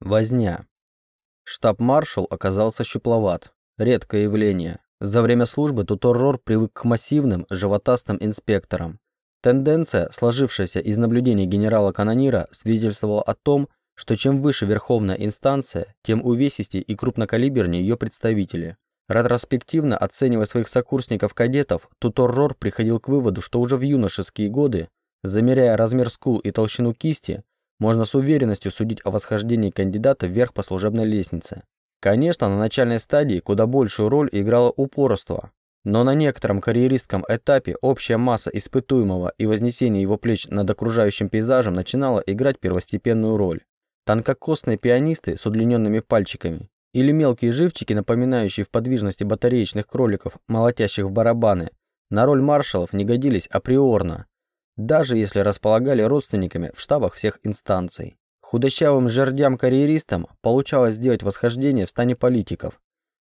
Возня. Штаб-маршал оказался щупловат. Редкое явление. За время службы Туторрор привык к массивным, животастым инспекторам. Тенденция, сложившаяся из наблюдений генерала-канонира, свидетельствовала о том, что чем выше верховная инстанция, тем увесистее и крупнокалибернее ее представители. Ретроспективно оценивая своих сокурсников-кадетов, Туторрор приходил к выводу, что уже в юношеские годы, замеряя размер скул и толщину кисти, можно с уверенностью судить о восхождении кандидата вверх по служебной лестнице. Конечно, на начальной стадии куда большую роль играло упорство, но на некотором карьеристском этапе общая масса испытуемого и вознесение его плеч над окружающим пейзажем начинала играть первостепенную роль. Тонкокосные пианисты с удлиненными пальчиками или мелкие живчики, напоминающие в подвижности батареечных кроликов, молотящих в барабаны, на роль маршалов не годились априорно, даже если располагали родственниками в штабах всех инстанций. Худощавым жердям-карьеристам получалось сделать восхождение в стане политиков.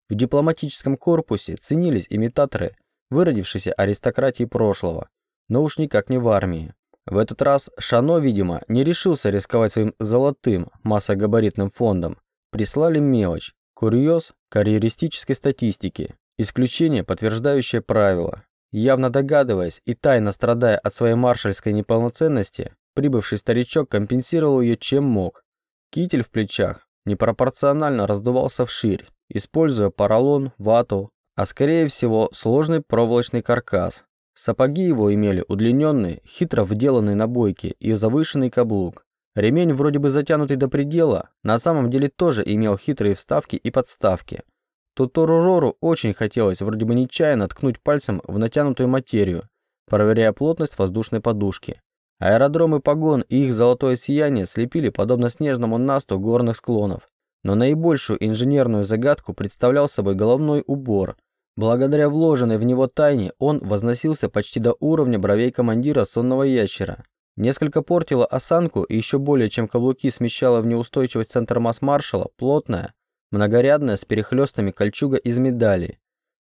В дипломатическом корпусе ценились имитаторы выродившейся аристократии прошлого, но уж никак не в армии. В этот раз Шано, видимо, не решился рисковать своим золотым массогабаритным фондом. Прислали мелочь, курьез карьеристической статистики, исключение, подтверждающее правило. Явно догадываясь и тайно страдая от своей маршальской неполноценности, прибывший старичок компенсировал ее чем мог. Китель в плечах непропорционально раздувался вширь, используя поролон, вату, а скорее всего сложный проволочный каркас. Сапоги его имели удлиненные, хитро вделанные набойки и завышенный каблук. Ремень, вроде бы затянутый до предела, на самом деле тоже имел хитрые вставки и подставки – Туторурору очень хотелось вроде бы нечаянно ткнуть пальцем в натянутую материю, проверяя плотность воздушной подушки. Аэродромы погон и их золотое сияние слепили подобно снежному насту горных склонов. Но наибольшую инженерную загадку представлял собой головной убор. Благодаря вложенной в него тайне он возносился почти до уровня бровей командира сонного ящера. Несколько портило осанку и еще более чем каблуки смещало в неустойчивость центр масс маршала плотная, многорядная с перехлестами кольчуга из медали.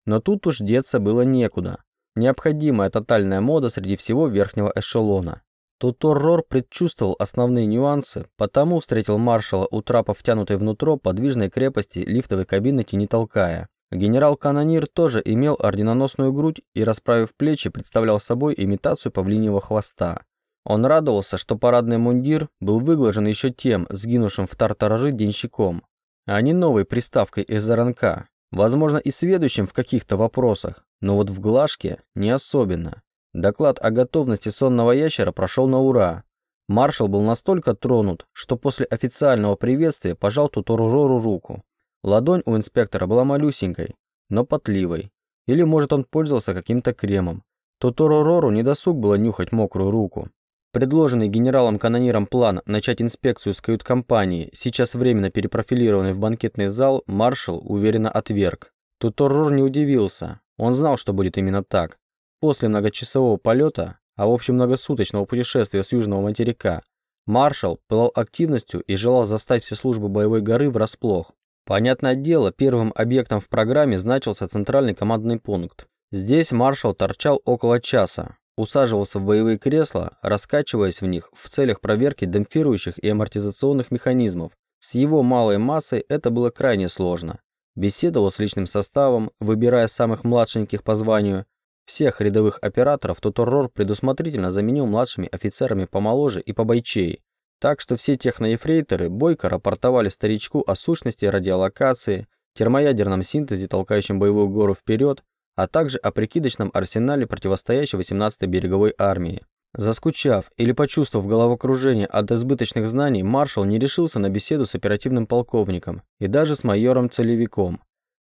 Но тут уж деться было некуда. Необходимая тотальная мода среди всего верхнего эшелона. Тут Рор предчувствовал основные нюансы, потому встретил маршала у трапа втянутой внутрь подвижной крепости лифтовой кабины не толкая. Генерал-канонир тоже имел орденоносную грудь и, расправив плечи, представлял собой имитацию павлиньего хвоста. Он радовался, что парадный мундир был выглажен еще тем, сгинувшим в тартарары денщиком а не новой приставкой из РНК. Возможно, и сведущим в каких-то вопросах, но вот в глажке не особенно. Доклад о готовности сонного ящера прошел на ура. Маршал был настолько тронут, что после официального приветствия пожал Туторурору руку. Ладонь у инспектора была малюсенькой, но потливой. Или, может, он пользовался каким-то кремом. Туторурору не досуг было нюхать мокрую руку. Предложенный генералом-канониром план начать инспекцию с кают-компании, сейчас временно перепрофилированный в банкетный зал, маршал уверенно отверг. Туторрор не удивился. Он знал, что будет именно так. После многочасового полета, а в общем многосуточного путешествия с южного материка, маршал пылал активностью и желал застать все службы боевой горы врасплох. Понятное дело, первым объектом в программе значился центральный командный пункт. Здесь маршал торчал около часа, усаживался в боевые кресла, раскачиваясь в них в целях проверки демпфирующих и амортизационных механизмов. С его малой массой это было крайне сложно. Беседовал с личным составом, выбирая самых младшеньких по званию. Всех рядовых операторов Туторрор предусмотрительно заменил младшими офицерами помоложе и побойчей. Так что все техноефрейторы бойко рапортовали старичку о сущности радиолокации, термоядерном синтезе, толкающем боевую гору вперед, а также о прикидочном арсенале противостоящей 18-й береговой армии. Заскучав или почувствовав головокружение от избыточных знаний, маршал не решился на беседу с оперативным полковником и даже с майором-целевиком.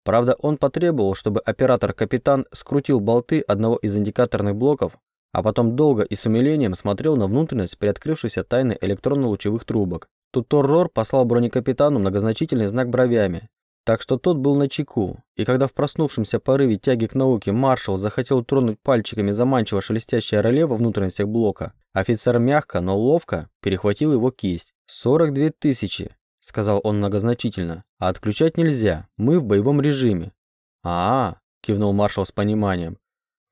Правда, он потребовал, чтобы оператор-капитан скрутил болты одного из индикаторных блоков, а потом долго и с умилением смотрел на внутренность приоткрывшейся тайны электронно-лучевых трубок. Тут Торрор послал бронекапитану многозначительный знак бровями, так что тот был на чеку, и когда в проснувшемся порыве тяги к науке маршал захотел тронуть пальчиками заманчиво шелестящее реле во внутренностях блока, офицер мягко, но ловко перехватил его кисть. «Сорок две тысячи», — сказал он многозначительно, — «а отключать нельзя, мы в боевом режиме». «А-а», — кивнул маршал с пониманием,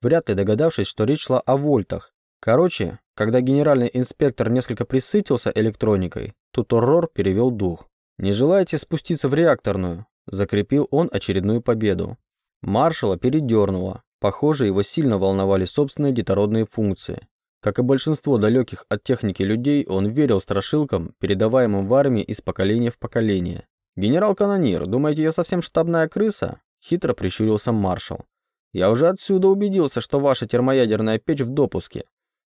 вряд ли догадавшись, что речь шла о вольтах. Короче, когда генеральный инспектор несколько присытился электроникой, тут Оррор перевел дух. «Не желаете спуститься в реакторную?» Закрепил он очередную победу. Маршала передернуло. Похоже, его сильно волновали собственные детородные функции. Как и большинство далеких от техники людей, он верил страшилкам, передаваемым в армии из поколения в поколение. «Генерал-канонир, думаете, я совсем штабная крыса?» Хитро прищурился маршал. «Я уже отсюда убедился, что ваша термоядерная печь в допуске.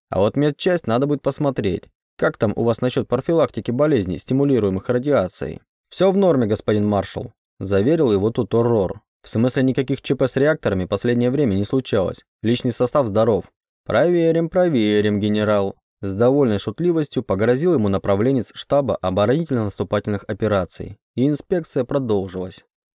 А вот медчасть надо будет посмотреть. Как там у вас насчет профилактики болезней, стимулируемых радиацией?» «Все в норме, господин маршал», – заверил его Тутор Рор. В смысле, никаких ЧП с реакторами последнее время не случалось. Личный состав здоров. Проверим, проверим, генерал. С довольной шутливостью погрозил ему направленец штаба оборонительно-наступательных операций. И инспекция продолжилась.